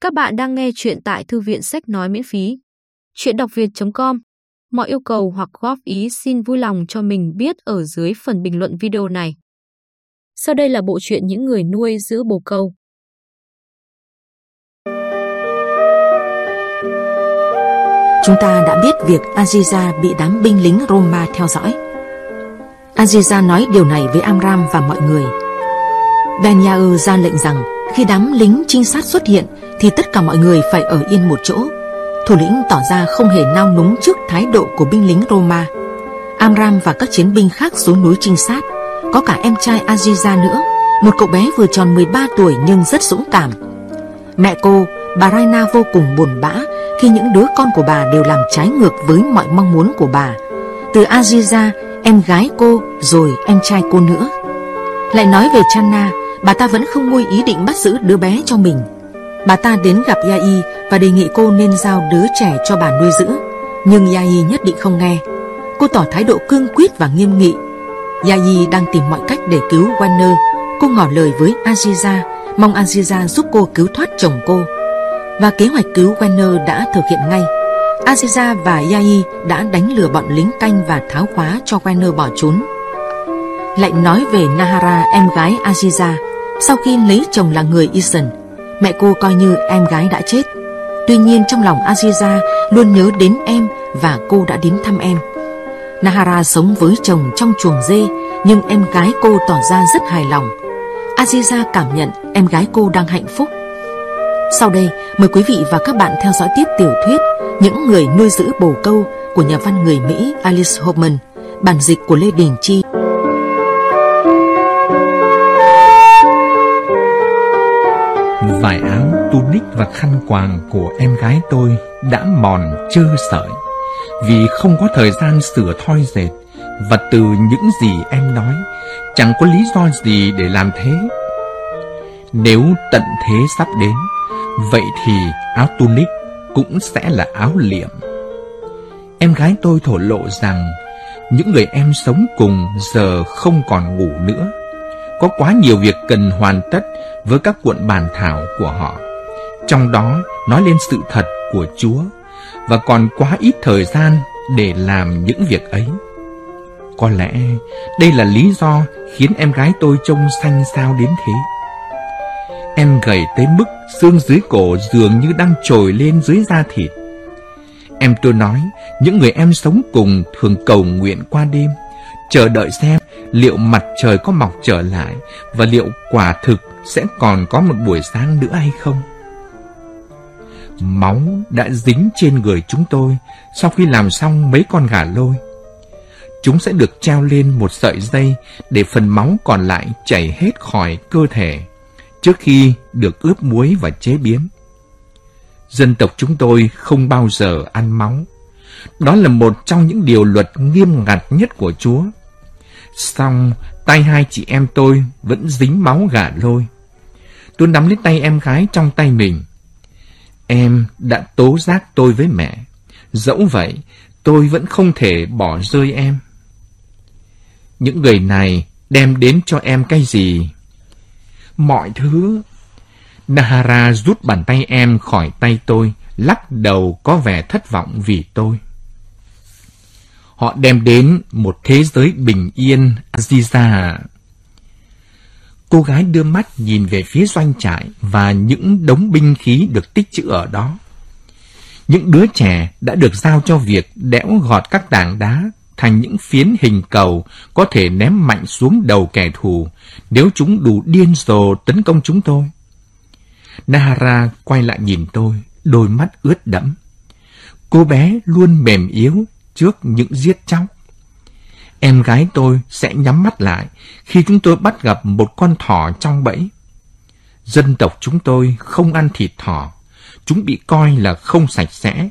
Các bạn đang nghe chuyện tại thư viện sách nói miễn phí. Chuyện đọc việt.com Mọi yêu cầu hoặc góp ý xin vui lòng cho mình biết ở dưới phần bình luận video này. Sau đây là bộ truyện những người nuôi giữ bồ câu. Chúng ta đã biết việc Aziza bị đám binh lính Roma theo dõi. Aziza nói điều này với Amram và mọi người. Ben ra lệnh rằng khi đám lính trinh sát xuất hiện thì tất cả mọi người phải ở yên một chỗ. Thủ lĩnh tỏ ra không hề nao núng trước thái độ của binh lính Roma. Amram và các chiến binh khác xuống núi trinh sát. Có cả em trai Aziza nữa, một cậu bé vừa tròn 13 tuổi nhưng rất dũng cảm. Mẹ cô, bà Raina vô cùng buồn bã khi những đứa con của bà đều làm trái ngược với mọi mong muốn của bà. Từ Aziza, em gái cô, rồi em trai cô nữa. Lại nói về Channa, bà ta vẫn không nguôi ý định bắt giữ đứa bé cho mình. Bà ta đến gặp Yai và đề nghị cô nên giao đứa trẻ cho bà nuôi giữ. Nhưng Yai nhất định không nghe. Cô tỏ thái độ cương quyết và nghiêm nghị. Yai đang tìm mọi cách để cứu Warner. Cô ngỏ lời với Aziza, mong Aziza giúp cô cứu thoát chồng cô. Và kế hoạch cứu Warner đã thực hiện ngay. Aziza và Yai đã đánh lừa bọn lính canh và tháo khóa cho Warner bỏ trốn. Lại nói về Nahara, em gái Aziza, sau khi lấy chồng là người Isan, mẹ cô coi như em gái đã chết. Tuy nhiên trong lòng Aziza luôn nhớ đến em và cô đã đến thăm em. Nahara sống với chồng trong chuồng dê, nhưng em gái cô tỏ ra rất hài lòng. Aziza cảm nhận em gái cô đang hạnh phúc. Sau đây, mời quý vị và các bạn theo dõi tiếp tiểu thuyết Những người nuôi giữ bồ câu của nhà văn người Mỹ Alice Hoffman, bản dịch của Lê Đình Chi. Vải áo, tunic và khăn quàng của em gái tôi đã mòn trơ sợi vì không có thời gian sửa thoi dệt và từ những gì em nói chẳng có lý do gì để làm thế. Nếu tận thế sắp đến, vậy thì áo tunic cũng sẽ là áo liệm. Em gái tôi thổ lộ rằng những người em sống cùng giờ không còn ngủ nữa có quá nhiều việc cần hoàn tất với các cuộn bàn thảo của họ. Trong đó nói lên sự thật của Chúa và còn quá ít thời gian để làm những việc ấy. Có lẽ đây là lý do khiến em gái tôi trông xanh xao đến thế. Em gầy tới mức xương dưới cổ dường như đang trồi lên dưới da thịt. Em tôi nói, những người em sống cùng thường cầu nguyện qua đêm, chờ đợi xem liệu mặt trời có mọc trở lại và liệu quả thực sẽ còn có một buổi sáng nữa hay không. Máu đã dính trên người chúng tôi sau khi làm xong mấy con gà lôi. Chúng sẽ được treo lên một sợi dây để phần máu còn lại chảy hết khỏi cơ thể trước khi được ướp muối và chế biến. Dân tộc chúng tôi không bao giờ ăn máu. Đó là một trong những điều luật nghiêm ngặt nhất của Chúa. Xong, tay hai chị em tôi vẫn dính máu gà lôi. Tôi nắm lấy tay em gái trong tay mình. Em đã tố giác tôi với mẹ. Dẫu vậy, tôi vẫn không thể bỏ rơi em. Những người này đem đến cho em cái gì? Mọi thứ. Nahara rút bàn tay em khỏi tay tôi, lắc đầu có vẻ thất vọng vì tôi. Họ đem đến một thế giới bình yên, Aziza. Cô gái đưa mắt nhìn về phía doanh trại và những đống binh khí được tích trữ ở đó. Những đứa trẻ đã được giao cho việc đẽo gọt các tảng đá thành những phiến hình cầu có thể ném mạnh xuống đầu kẻ thù nếu chúng đủ điên rồ tấn công chúng tôi. Nahara quay lại nhìn tôi, đôi mắt ướt đẫm. Cô bé luôn mềm yếu trước những giết chóc. Em gái tôi sẽ nhắm mắt lại khi chúng tôi bắt gặp một con thỏ trong bẫy. Dân tộc chúng tôi không ăn thịt thỏ, chúng bị coi là không sạch sẽ.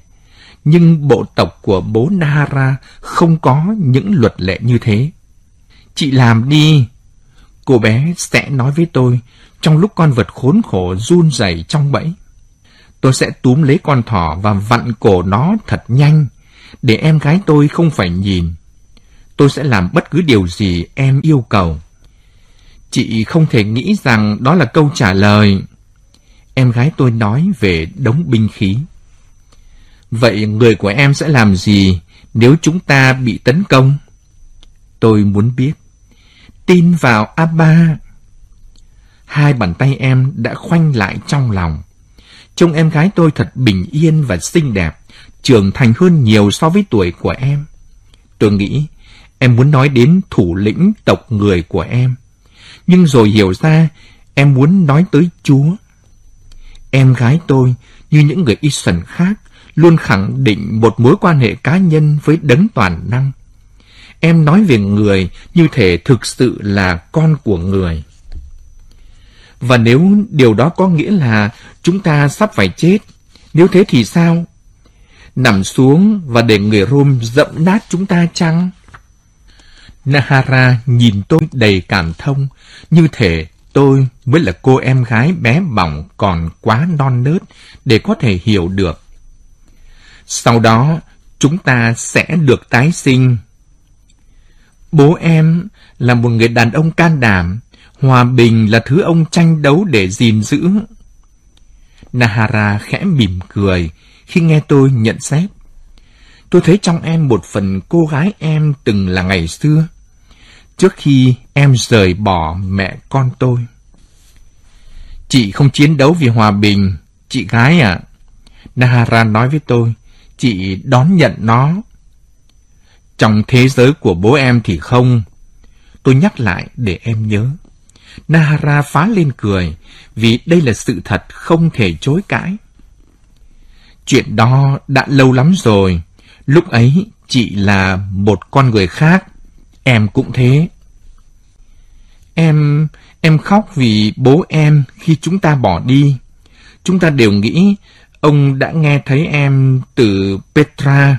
Nhưng bộ tộc của bố Nahara không có những luật lệ như thế. Chị làm đi, cô bé sẽ nói với tôi trong lúc con vật khốn khổ run rẩy trong bẫy. Tôi sẽ túm lấy con thỏ và vặn cổ nó thật nhanh để em gái tôi không phải nhìn. Tôi sẽ làm bất cứ điều gì em yêu cầu. Chị không thể nghĩ rằng đó là câu trả lời. Em gái tôi nói về đống binh khí. Vậy người của em sẽ làm gì nếu chúng ta bị tấn công? Tôi muốn biết. Tin vào Abba. Hai bàn tay em đã khoanh lại trong lòng. Trông em gái tôi thật bình yên và xinh đẹp, trưởng thành hơn nhiều so với tuổi của em. Tôi nghĩ em muốn nói đến thủ lĩnh tộc người của em. Nhưng rồi hiểu ra em muốn nói tới Chúa. Em gái tôi, như những người Israel khác, luôn khẳng định một mối quan hệ cá nhân với đấng toàn năng. Em nói về người như thể thực sự là con của người. Và nếu điều đó có nghĩa là chúng ta sắp phải chết, nếu thế thì sao? Nằm xuống và để người Rome dẫm nát chúng ta chăng? Nahara nhìn tôi đầy cảm thông, như thể tôi mới là cô em gái bé bỏng còn quá non nớt để có thể hiểu được. Sau đó, chúng ta sẽ được tái sinh. Bố em là một người đàn ông can đảm, hòa bình là thứ ông tranh đấu để gìn giữ. Nahara khẽ mỉm cười khi nghe tôi nhận xét. Tôi thấy trong em một phần cô gái em từng là ngày xưa, trước khi em rời bỏ mẹ con tôi. Chị không chiến đấu vì hòa bình, chị gái à. Nahara nói với tôi, chị đón nhận nó. Trong thế giới của bố em thì không. Tôi nhắc lại để em nhớ. Nahara phá lên cười, vì đây là sự thật không thể chối cãi. Chuyện đó đã lâu lắm rồi. Lúc ấy, chị là một con người khác. Em cũng thế. Em, em khóc vì bố em khi chúng ta bỏ đi. Chúng ta đều nghĩ ông đã nghe thấy em từ Petra.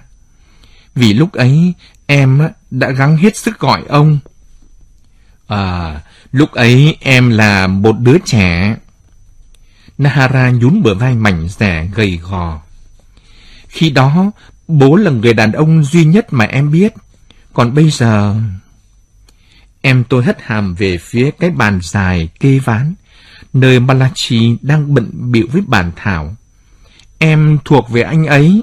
Vì lúc ấy em đã gắng hết sức gọi ông. À, lúc ấy em là một đứa trẻ. Nahara nhún bờ vai mảnh rẻ gầy gò. Khi đó, bố là người đàn ông duy nhất mà em biết. Còn bây giờ... Em tôi hất hàm về phía cái bàn dài kê ván, nơi Malachi đang bận bịu với bản thảo. Em thuộc về anh ấy.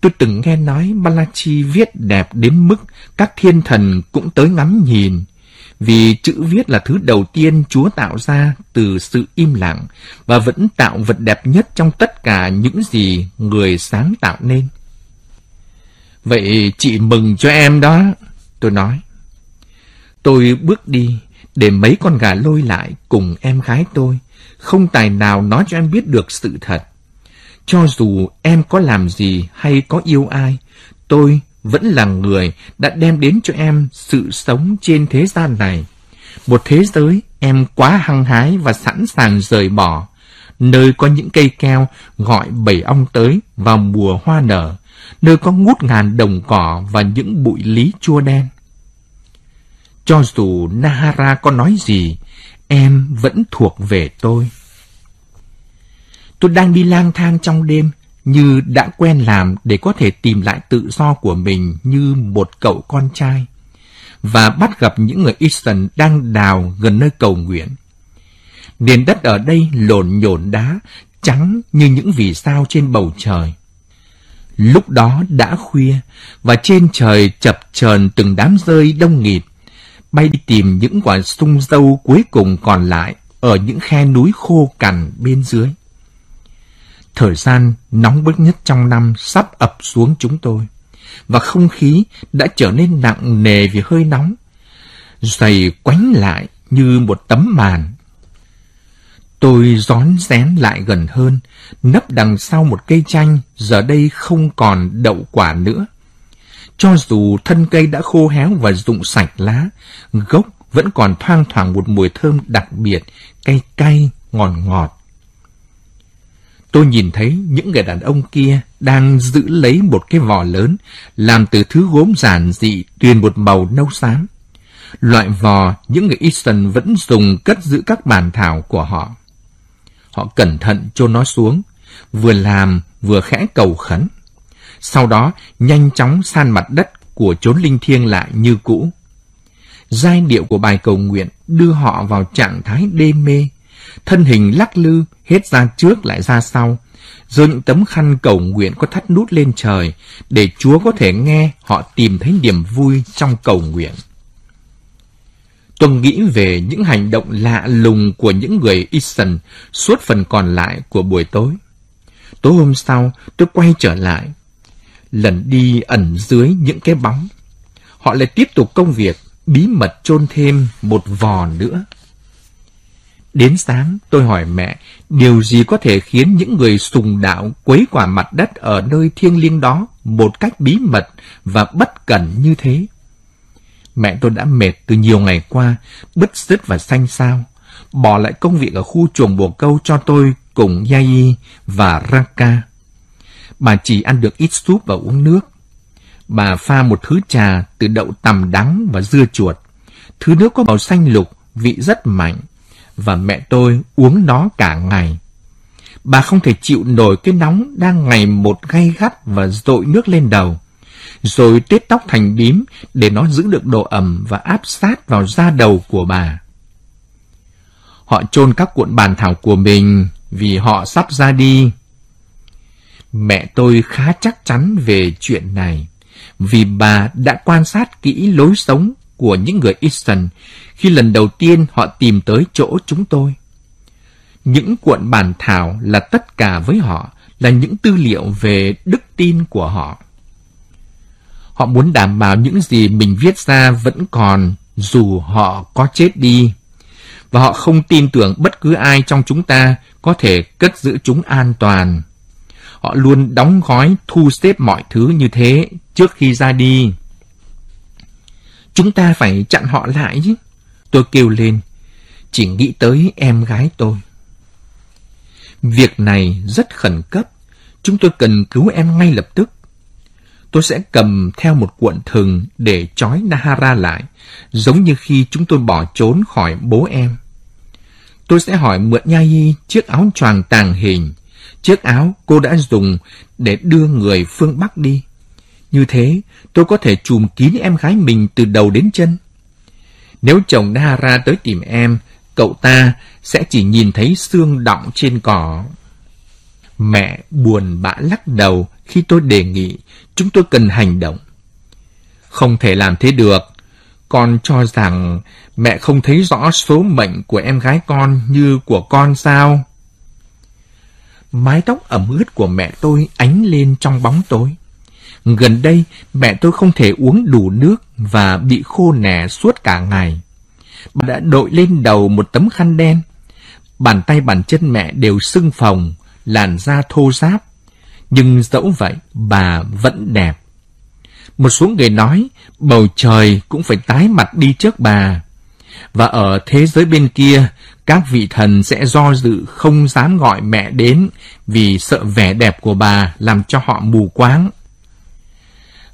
Tôi từng nghe nói Malachi viết đẹp đến mức các thiên thần cũng tới ngắm nhìn, vì chữ viết là thứ đầu tiên Chúa tạo ra từ sự im lặng và vẫn tạo vật đẹp nhất trong tất cả những gì người sáng tạo nên. Vậy chị mừng cho em đó, tôi nói. Tôi bước đi để mấy con gà lôi lại cùng em gái tôi, không tài nào nói cho em biết được sự thật. Cho dù em có làm gì hay có yêu ai, tôi vẫn là người đã đem đến cho em sự sống trên thế gian này. Một thế giới em quá hăng hái và sẵn sàng rời bỏ, nơi có những cây keo gọi bầy ong tới vào mùa hoa nở, nơi có ngút ngàn đồng cỏ và những bụi lý chua đen. Cho dù Nahara có nói gì, em vẫn thuộc về tôi. Tôi đang đi lang thang trong đêm, như đã quen làm để có thể tìm lại tự do của mình như một cậu con trai, và bắt gặp những người Eastern đang đào gần nơi cầu nguyện. Nền đất ở đây lộn nhổn đá, trắng như những vì sao trên bầu trời. Lúc đó đã khuya, và trên trời chập chờn từng đám rơi đông nghịt, bay đi tìm những quả sung dâu cuối cùng còn lại ở những khe núi khô cằn bên dưới. Thời gian nóng bức nhất trong năm sắp ập xuống chúng tôi, và không khí đã trở nên nặng nề vì hơi nóng, dày quánh lại như một tấm màn. Tôi rón rén lại gần hơn, nấp đằng sau một cây chanh, giờ đây không còn đậu quả nữa. Cho dù thân cây đã khô héo và rụng sạch lá, gốc vẫn còn thoang thoảng một mùi thơm đặc biệt, cay cay, ngọt ngọt. Tôi nhìn thấy những người đàn ông kia đang giữ lấy một cái vò lớn, làm từ thứ gốm giản dị tuyền một màu nâu xám. Loại vò những người Easton vẫn dùng cất giữ các bàn thảo của họ. Họ cẩn thận cho nó xuống, vừa làm vừa khẽ cầu khấn. Sau đó nhanh chóng san mặt đất của chốn linh thiêng lại như cũ. Giai điệu của bài cầu nguyện đưa họ vào trạng thái đê mê, thân hình lắc lư, hết ra trước lại ra sau, rồi những tấm khăn cầu nguyện có thắt nút lên trời, để Chúa có thể nghe họ tìm thấy niềm vui trong cầu nguyện. Tôi nghĩ về những hành động lạ lùng của những người Easton suốt phần còn lại của buổi tối. Tối hôm sau, tôi quay trở lại. Lần đi ẩn dưới những cái bóng. Họ lại tiếp tục công việc, bí mật chôn thêm một vò nữa. Đến sáng, tôi hỏi mẹ, điều gì có thể khiến những người sùng đạo quấy quả mặt đất ở nơi thiêng liêng đó một cách bí mật và bất cẩn như thế? Mẹ tôi đã mệt từ nhiều ngày qua, bứt rứt và xanh xao, bỏ lại công việc ở khu chuồng bồ câu cho tôi cùng Yai và Raka. Bà chỉ ăn được ít súp và uống nước. Bà pha một thứ trà từ đậu tằm đắng và dưa chuột. Thứ nước có màu xanh lục, vị rất mạnh, và mẹ tôi uống nó cả ngày. Bà không thể chịu nổi cái nóng đang ngày một gay gắt và dội nước lên đầu rồi tết tóc thành bím để nó giữ được độ ẩm và áp sát vào da đầu của bà. Họ chôn các cuộn bàn thảo của mình vì họ sắp ra đi. Mẹ tôi khá chắc chắn về chuyện này, vì bà đã quan sát kỹ lối sống của những người Easton khi lần đầu tiên họ tìm tới chỗ chúng tôi. Những cuộn bản thảo là tất cả với họ, là những tư liệu về đức tin của họ. Họ muốn đảm bảo những gì mình viết ra vẫn còn dù họ có chết đi. Và họ không tin tưởng bất cứ ai trong chúng ta có thể cất giữ chúng an toàn. Họ luôn đóng gói thu xếp mọi thứ như thế trước khi ra đi. Chúng ta phải chặn họ lại chứ. Tôi kêu lên, chỉ nghĩ tới em gái tôi. Việc này rất khẩn cấp. Chúng tôi cần cứu em ngay lập tức tôi sẽ cầm theo một cuộn thừng để trói Nahara lại, giống như khi chúng tôi bỏ trốn khỏi bố em. Tôi sẽ hỏi mượn Nhai chiếc áo choàng tàng hình, chiếc áo cô đã dùng để đưa người phương Bắc đi. Như thế, tôi có thể chùm kín em gái mình từ đầu đến chân. Nếu chồng Nahara tới tìm em, cậu ta sẽ chỉ nhìn thấy xương đọng trên cỏ. Mẹ buồn bã lắc đầu khi tôi đề nghị chúng tôi cần hành động. Không thể làm thế được. Con cho rằng mẹ không thấy rõ số mệnh của em gái con như của con sao? Mái tóc ẩm ướt của mẹ tôi ánh lên trong bóng tối. Gần đây, mẹ tôi không thể uống đủ nước và bị khô nẻ suốt cả ngày. Bà đã đội lên đầu một tấm khăn đen. Bàn tay bàn chân mẹ đều sưng phồng, làn da thô ráp, nhưng dẫu vậy, bà vẫn đẹp. Một số người nói, bầu trời cũng phải tái mặt đi trước bà. Và ở thế giới bên kia, các vị thần sẽ do dự không dám gọi mẹ đến vì sợ vẻ đẹp của bà làm cho họ mù quáng.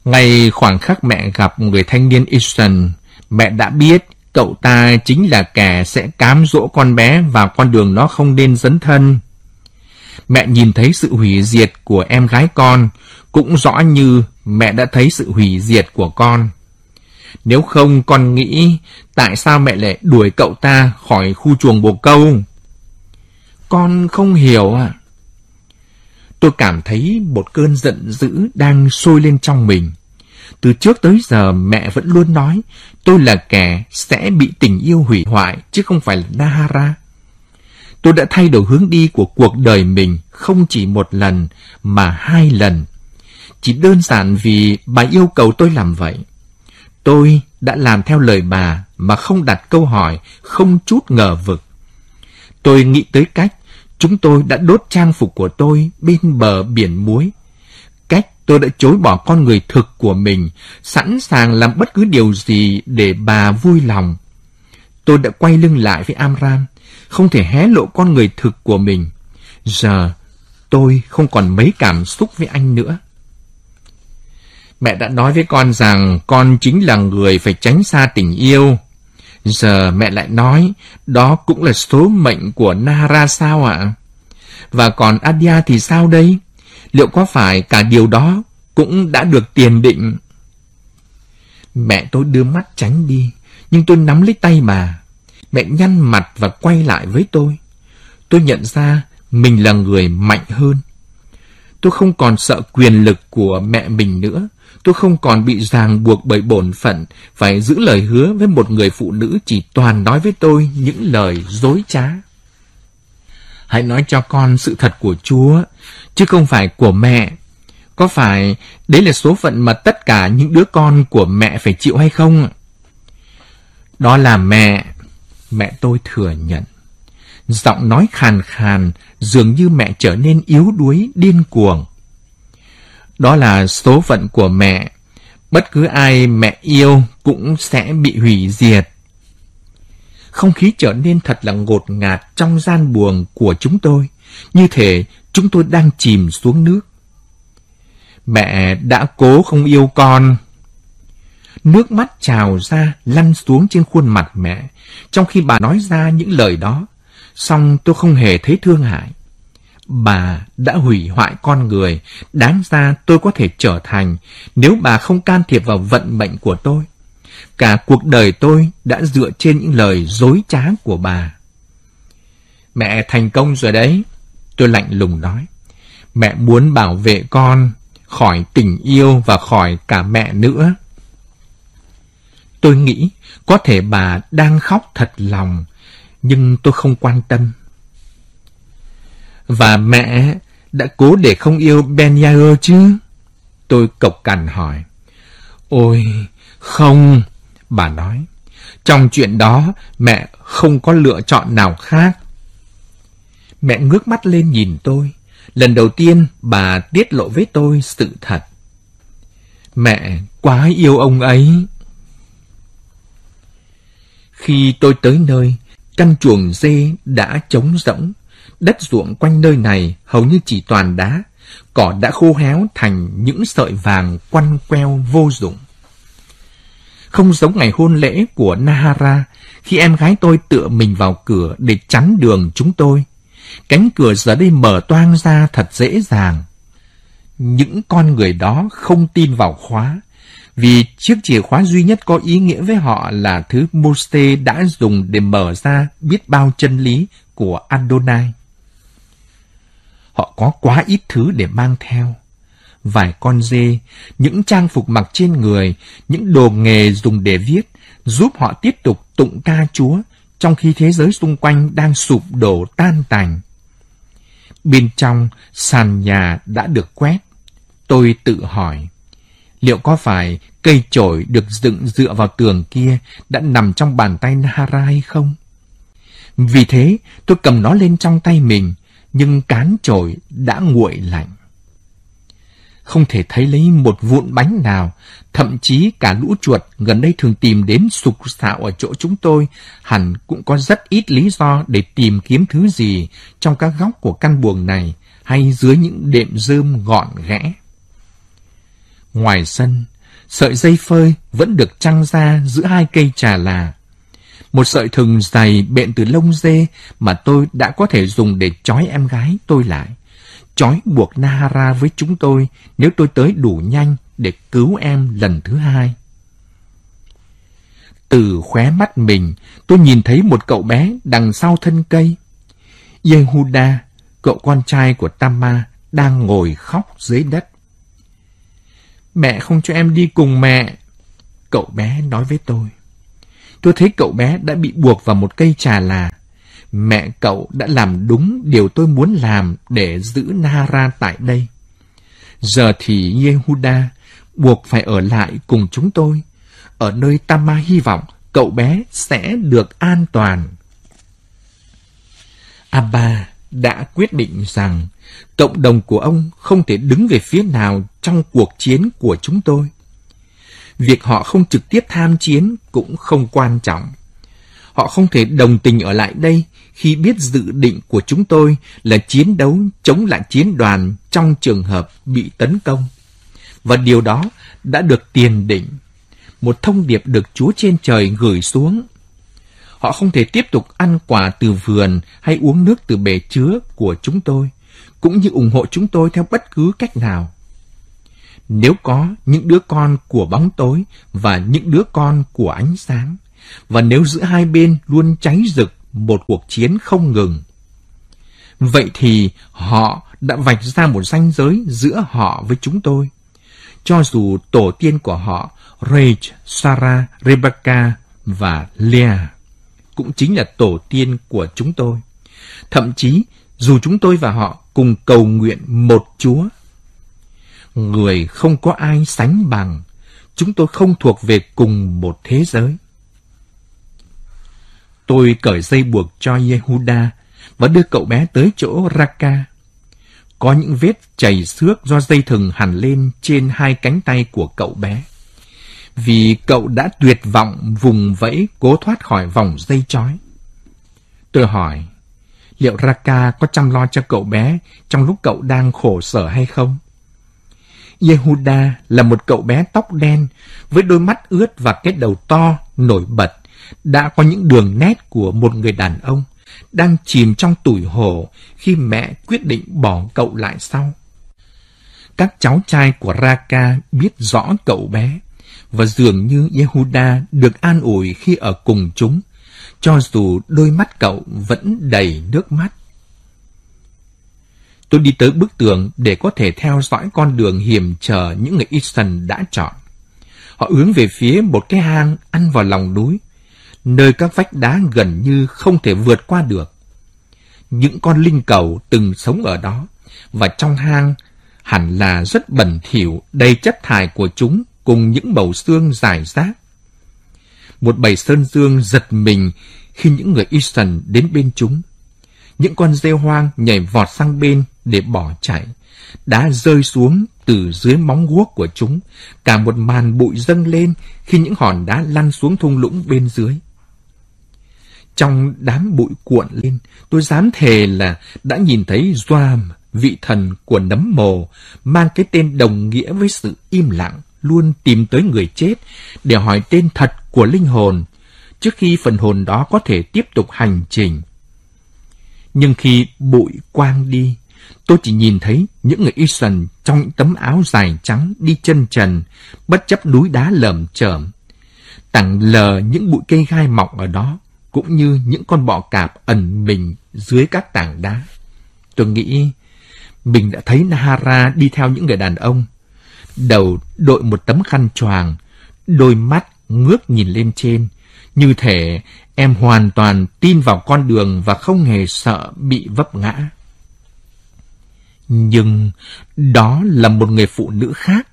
Ngay khoảng khắc mẹ gặp người thanh niên Easton, mẹ đã biết cậu ta chính là kẻ sẽ cám dỗ con bé vào con đường nó không nên dấn thân mẹ nhìn thấy sự hủy diệt của em gái con, cũng rõ như mẹ đã thấy sự hủy diệt của con. Nếu không con nghĩ tại sao mẹ lại đuổi cậu ta khỏi khu chuồng bồ câu? Con không hiểu à? Tôi cảm thấy một cơn giận dữ đang sôi lên trong mình. Từ trước tới giờ mẹ vẫn luôn nói tôi là kẻ sẽ bị tình yêu hủy hoại chứ không phải là Nahara. Tôi đã thay đổi hướng đi của cuộc đời mình không chỉ một lần mà hai lần. Chỉ đơn giản vì bà yêu cầu tôi làm vậy. Tôi đã làm theo lời bà mà không đặt câu hỏi, không chút ngờ vực. Tôi nghĩ tới cách chúng tôi đã đốt trang phục của tôi bên bờ biển muối. Cách tôi đã chối bỏ con người thực của mình, sẵn sàng làm bất cứ điều gì để bà vui lòng. Tôi đã quay lưng lại với Amram, không thể hé lộ con người thực của mình. Giờ, tôi không còn mấy cảm xúc với anh nữa. Mẹ đã nói với con rằng con chính là người phải tránh xa tình yêu. Giờ mẹ lại nói đó cũng là số mệnh của Nara sao ạ? Và còn Adia thì sao đây? Liệu có phải cả điều đó cũng đã được tiền định? Mẹ tôi đưa mắt tránh đi, nhưng tôi nắm lấy tay bà. Mẹ nhăn mặt và quay lại với tôi. tôi nhận ra mình là người mạnh hơn. Tôi không còn sợ quyền lực của mẹ mình nữa. Tôi không còn bị ràng buộc bởi bổn phận phải giữ lời hứa với một người phụ nữ chỉ toàn nói với tôi những lời dối trá. Hãy nói cho con sự thật của Chúa, chứ không phải của mẹ. Có phải đấy là số phận mà tất cả những đứa con của mẹ phải chịu hay không? Đó là mẹ. Mẹ tôi thừa nhận. Giọng nói khàn khàn, dường như mẹ trở nên yếu đuối, điên cuồng. Đó là số phận của mẹ. Bất cứ ai mẹ yêu cũng sẽ bị hủy diệt. Không khí trở nên thật là ngột ngạt trong gian buồng của chúng tôi, như thể chúng tôi đang chìm xuống nước. Mẹ đã cố không yêu con. Nước mắt trào ra, lăn xuống trên khuôn mặt mẹ, trong khi bà nói ra những lời đó. Xong tôi không hề thấy thương hại. Bà đã hủy hoại con người, đáng ra tôi có thể trở thành nếu bà không can thiệp vào vận mệnh của tôi. Cả cuộc đời tôi đã dựa trên những lời dối trá của bà. Mẹ thành công rồi đấy, tôi lạnh lùng nói. Mẹ muốn bảo vệ con khỏi tình yêu và khỏi cả mẹ nữa. Tôi nghĩ có thể bà đang khóc thật lòng, nhưng tôi không quan tâm. Và mẹ đã cố để không yêu Ben Yair chứ? Tôi cộc cằn hỏi. Ôi, không, bà nói. Trong chuyện đó, mẹ không có lựa chọn nào khác. Mẹ ngước mắt lên nhìn tôi. Lần đầu tiên, bà tiết lộ với tôi sự thật. Mẹ quá yêu ông ấy. Khi tôi tới nơi, căn chuồng dê đã trống rỗng. Đất ruộng quanh nơi này hầu như chỉ toàn đá, cỏ đã khô héo thành những sợi vàng quăn queo vô dụng. Không giống ngày hôn lễ của Nahara, khi em gái tôi tựa mình vào cửa để chắn đường chúng tôi. Cánh cửa giờ đây mở toang ra thật dễ dàng. Những con người đó không tin vào khóa, vì chiếc chìa khóa duy nhất có ý nghĩa với họ là thứ moste đã dùng để mở ra biết bao chân lý của Adonai. Họ có quá ít thứ để mang theo. Vài con dê, những trang phục mặc trên người, những đồ nghề dùng để viết, giúp họ tiếp tục tụng ca Chúa, trong khi thế giới xung quanh đang sụp đổ tan tành. Bên trong, sàn nhà đã được quét. Tôi tự hỏi, liệu có phải cây chổi được dựng dựa vào tường kia đã nằm trong bàn tay Nahara hay không? Vì thế, tôi cầm nó lên trong tay mình, nhưng cán chổi đã nguội lạnh. Không thể thấy lấy một vụn bánh nào, thậm chí cả lũ chuột gần đây thường tìm đến sục sạo ở chỗ chúng tôi, hẳn cũng có rất ít lý do để tìm kiếm thứ gì trong các góc của căn buồng này hay dưới những đệm rơm gọn ghẽ. Ngoài sân, sợi dây phơi vẫn được trăng ra giữa hai cây trà là một sợi thừng dày bện từ lông dê mà tôi đã có thể dùng để trói em gái tôi lại. Trói buộc Nahara với chúng tôi nếu tôi tới đủ nhanh để cứu em lần thứ hai. Từ khóe mắt mình, tôi nhìn thấy một cậu bé đằng sau thân cây. Yehuda, cậu con trai của Tama, đang ngồi khóc dưới đất. Mẹ không cho em đi cùng mẹ. Cậu bé nói với tôi. Tôi thấy cậu bé đã bị buộc vào một cây trà là. Mẹ cậu đã làm đúng điều tôi muốn làm để giữ Nara tại đây. Giờ thì Yehuda buộc phải ở lại cùng chúng tôi. Ở nơi Tama hy vọng cậu bé sẽ được an toàn. Abba đã quyết định rằng cộng đồng của ông không thể đứng về phía nào trong cuộc chiến của chúng tôi. Việc họ không trực tiếp tham chiến cũng không quan trọng. Họ không thể đồng tình ở lại đây khi biết dự định của chúng tôi là chiến đấu chống lại chiến đoàn trong trường hợp bị tấn công. Và điều đó đã được tiền định. Một thông điệp được Chúa trên trời gửi xuống. Họ không thể tiếp tục ăn quả từ vườn hay uống nước từ bể chứa của chúng tôi, cũng như ủng hộ chúng tôi theo bất cứ cách nào. Nếu có những đứa con của bóng tối và những đứa con của ánh sáng, và nếu giữa hai bên luôn cháy rực một cuộc chiến không ngừng, Vậy thì họ đã vạch ra một ranh giới giữa họ với chúng tôi. Cho dù tổ tiên của họ, Rage, Sarah, Rebecca và Leah, cũng chính là tổ tiên của chúng tôi. Thậm chí, dù chúng tôi và họ cùng cầu nguyện một Chúa, người không có ai sánh bằng, chúng tôi không thuộc về cùng một thế giới. Tôi cởi dây buộc cho Yehuda và đưa cậu bé tới chỗ Raka. Có những vết chảy xước do dây thừng hẳn lên trên hai cánh tay của cậu bé. Vì cậu đã tuyệt vọng vùng vẫy cố thoát khỏi vòng dây chói. Tôi hỏi, liệu Raka có chăm lo cho cậu bé trong lúc cậu đang khổ sở hay không? Yehuda là một cậu bé tóc đen với đôi mắt ướt và cái đầu to, nổi bật, đã có những đường nét của một người đàn ông đang chìm trong tủi hổ khi mẹ quyết định bỏ cậu lại sau. Các cháu trai của Raka biết rõ cậu bé, và dường như Yehuda được an ủi khi ở cùng chúng, cho dù đôi mắt cậu vẫn đầy nước mắt. Tôi đi tới bức tường để có thể theo dõi con đường hiểm trở những người Easton đã chọn. Họ hướng về phía một cái hang ăn vào lòng núi, nơi các vách đá gần như không thể vượt qua được. Những con linh cầu từng sống ở đó, và trong hang hẳn là rất bẩn thỉu, đầy chất thải của chúng cùng những màu xương dài rác. Một bầy sơn dương giật mình khi những người Easton đến bên chúng. Những con rêu hoang nhảy vọt sang bên để bỏ chạy, đã rơi xuống từ dưới móng guốc của chúng, cả một màn bụi dâng lên khi những hòn đá lăn xuống thung lũng bên dưới. Trong đám bụi cuộn lên, tôi dám thề là đã nhìn thấy Doam, vị thần của nấm mồ, mang cái tên đồng nghĩa với sự im lặng, luôn tìm tới người chết để hỏi tên thật của linh hồn, trước khi phần hồn đó có thể tiếp tục hành trình. Nhưng khi bụi quang đi, tôi chỉ nhìn thấy những người Isan trong những tấm áo dài trắng đi chân trần, bất chấp núi đá lởm chởm. Tặng lờ những bụi cây gai mọc ở đó, cũng như những con bọ cạp ẩn mình dưới các tảng đá. Tôi nghĩ mình đã thấy Nahara đi theo những người đàn ông. Đầu đội một tấm khăn choàng, đôi mắt ngước nhìn lên trên, như thể em hoàn toàn tin vào con đường và không hề sợ bị vấp ngã. Nhưng đó là một người phụ nữ khác,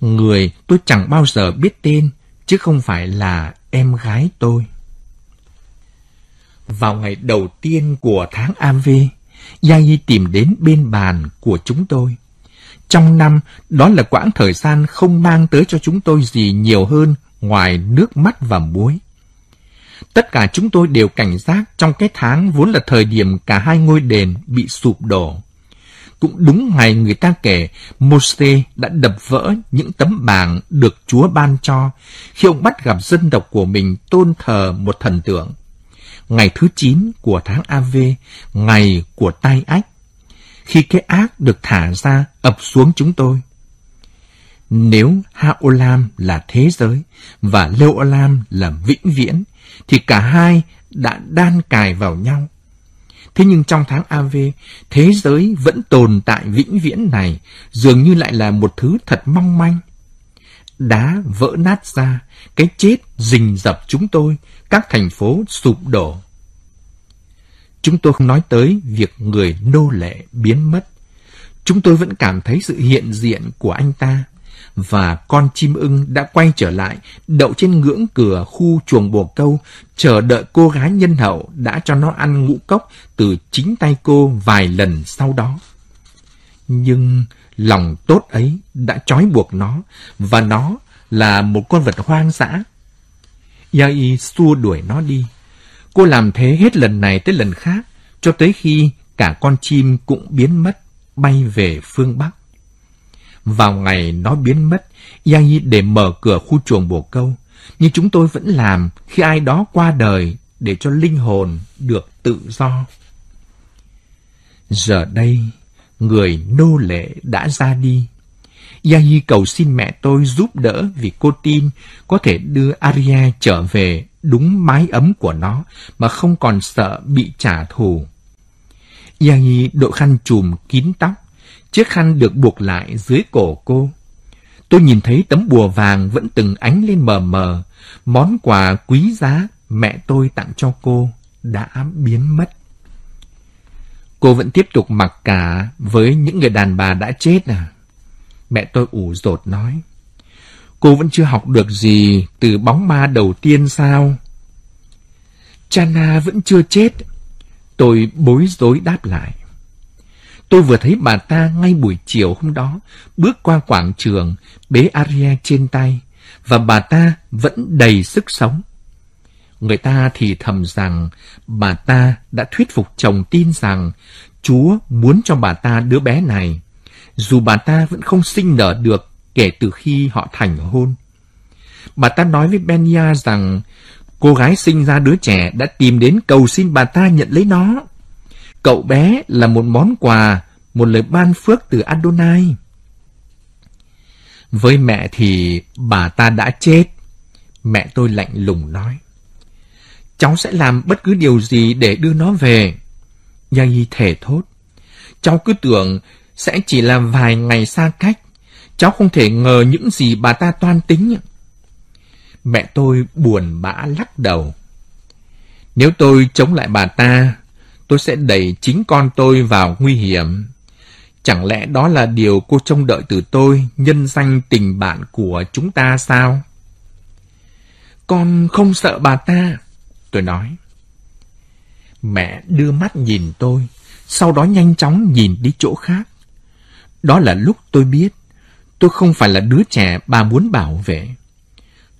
người tôi chẳng bao giờ biết tên, chứ không phải là em gái tôi. Vào ngày đầu tiên của tháng AV, Yai tìm đến bên bàn của chúng tôi. Trong năm, đó là quãng thời gian không mang tới cho chúng tôi gì nhiều hơn ngoài nước mắt và muối. Tất cả chúng tôi đều cảnh giác trong cái tháng vốn là thời điểm cả hai ngôi đền bị sụp đổ. Cũng đúng ngày người ta kể, Mose đã đập vỡ những tấm bảng được Chúa ban cho khi ông bắt gặp dân tộc của mình tôn thờ một thần tượng ngày thứ 9 của tháng AV, ngày của tai ách, khi cái ác được thả ra ập xuống chúng tôi. Nếu Haolam là thế giới và Leolam là vĩnh viễn, thì cả hai đã đan cài vào nhau. Thế nhưng trong tháng AV, thế giới vẫn tồn tại vĩnh viễn này dường như lại là một thứ thật mong manh. Đá vỡ nát ra, cái chết rình rập chúng tôi, các thành phố sụp đổ. Chúng tôi không nói tới việc người nô lệ biến mất. Chúng tôi vẫn cảm thấy sự hiện diện của anh ta. Và con chim ưng đã quay trở lại, đậu trên ngưỡng cửa khu chuồng bồ câu, chờ đợi cô gái nhân hậu đã cho nó ăn ngũ cốc từ chính tay cô vài lần sau đó. Nhưng lòng tốt ấy đã trói buộc nó, và nó là một con vật hoang dã. Yai xua đuổi nó đi. Cô làm thế hết lần này tới lần khác, cho tới khi cả con chim cũng biến mất, bay về phương Bắc. Vào ngày nó biến mất, Yang để mở cửa khu chuồng bồ câu, nhưng chúng tôi vẫn làm khi ai đó qua đời để cho linh hồn được tự do. Giờ đây, người nô lệ đã ra đi. Yahi cầu xin mẹ tôi giúp đỡ vì cô tin có thể đưa Arya trở về đúng mái ấm của nó mà không còn sợ bị trả thù. Yahi đội khăn chùm kín tóc, chiếc khăn được buộc lại dưới cổ cô. Tôi nhìn thấy tấm bùa vàng vẫn từng ánh lên mờ mờ, món quà quý giá mẹ tôi tặng cho cô đã biến mất. Cô vẫn tiếp tục mặc cả với những người đàn bà đã chết à? Mẹ tôi ủ rột nói. Cô vẫn chưa học được gì từ bóng ma đầu tiên sao? Chana vẫn chưa chết. Tôi bối rối đáp lại. Tôi vừa thấy bà ta ngay buổi chiều hôm đó, bước qua quảng trường, bế Aria trên tay, và bà ta vẫn đầy sức sống. Người ta thì thầm rằng bà ta đã thuyết phục chồng tin rằng Chúa muốn cho bà ta đứa bé này, dù bà ta vẫn không sinh nở được kể từ khi họ thành hôn. Bà ta nói với Benya rằng cô gái sinh ra đứa trẻ đã tìm đến cầu xin bà ta nhận lấy nó. Cậu bé là một món quà, một lời ban phước từ Adonai. Với mẹ thì bà ta đã chết. Mẹ tôi lạnh lùng nói. Cháu sẽ làm bất cứ điều gì để đưa nó về. Yai thể thốt. Cháu cứ tưởng sẽ chỉ là vài ngày xa cách. Cháu không thể ngờ những gì bà ta toan tính. Mẹ tôi buồn bã lắc đầu. Nếu tôi chống lại bà ta, tôi sẽ đẩy chính con tôi vào nguy hiểm. Chẳng lẽ đó là điều cô trông đợi từ tôi, nhân danh tình bạn của chúng ta sao? Con không sợ bà ta, tôi nói. Mẹ đưa mắt nhìn tôi, sau đó nhanh chóng nhìn đi chỗ khác. Đó là lúc tôi biết, tôi không phải là đứa trẻ bà muốn bảo vệ.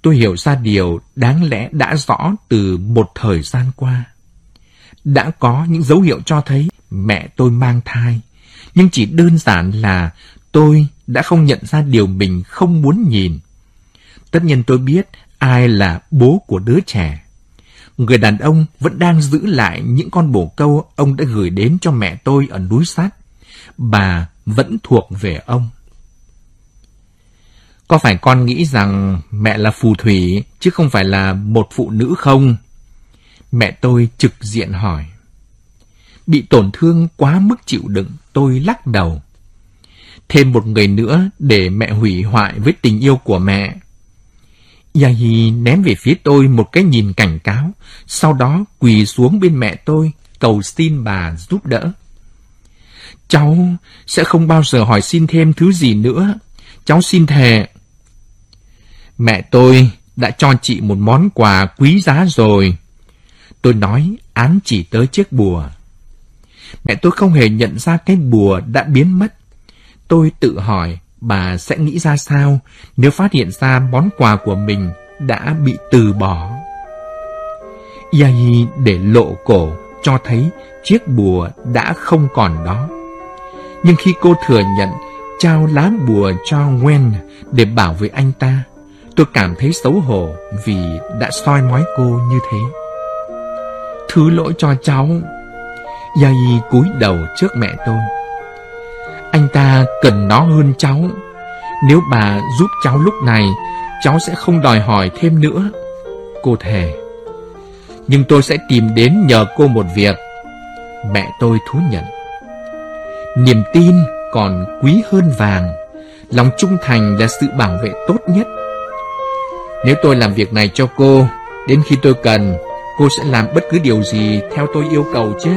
Tôi hiểu ra điều đáng lẽ đã rõ từ một thời gian qua. Đã có những dấu hiệu cho thấy mẹ tôi mang thai, nhưng chỉ đơn giản là tôi đã không nhận ra điều mình không muốn nhìn. Tất nhiên tôi biết ai là bố của đứa trẻ. Người đàn ông vẫn đang giữ lại những con bồ câu ông đã gửi đến cho mẹ tôi ở núi sắt. Bà vẫn thuộc về ông. Có phải con nghĩ rằng mẹ là phù thủy chứ không phải là một phụ nữ không? Mẹ tôi trực diện hỏi. Bị tổn thương quá mức chịu đựng, tôi lắc đầu. Thêm một người nữa để mẹ hủy hoại với tình yêu của mẹ. Yahi ném về phía tôi một cái nhìn cảnh cáo, sau đó quỳ xuống bên mẹ tôi, cầu xin bà giúp đỡ. Cháu sẽ không bao giờ hỏi xin thêm thứ gì nữa. Cháu xin thề. Mẹ tôi đã cho chị một món quà quý giá rồi. Tôi nói ám chỉ tới chiếc bùa. Mẹ tôi không hề nhận ra cái bùa đã biến mất. Tôi tự hỏi bà sẽ nghĩ ra sao nếu phát hiện ra món quà của mình đã bị từ bỏ. Yai để lộ cổ cho thấy chiếc bùa đã không còn đó. Nhưng khi cô thừa nhận trao lá bùa cho Gwen để bảo vệ anh ta, tôi cảm thấy xấu hổ vì đã soi mói cô như thế. Thứ lỗi cho cháu. Yai cúi đầu trước mẹ tôi. Anh ta cần nó hơn cháu. Nếu bà giúp cháu lúc này, cháu sẽ không đòi hỏi thêm nữa. Cô thề. Nhưng tôi sẽ tìm đến nhờ cô một việc. Mẹ tôi thú nhận. Niềm tin còn quý hơn vàng. Lòng trung thành là sự bảo vệ tốt nhất. Nếu tôi làm việc này cho cô, đến khi tôi cần, cô sẽ làm bất cứ điều gì theo tôi yêu cầu chứ.